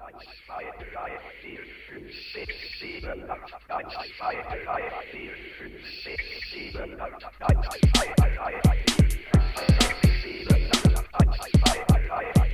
1, 2, 3, 4, 5, 6, 7, 8, 1, 2, 3, 4, 5, 6, 7, 8, 1, 2, 3, 4, 5, 6, 7, 8, 1, 2, 3, 4,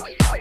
Bye.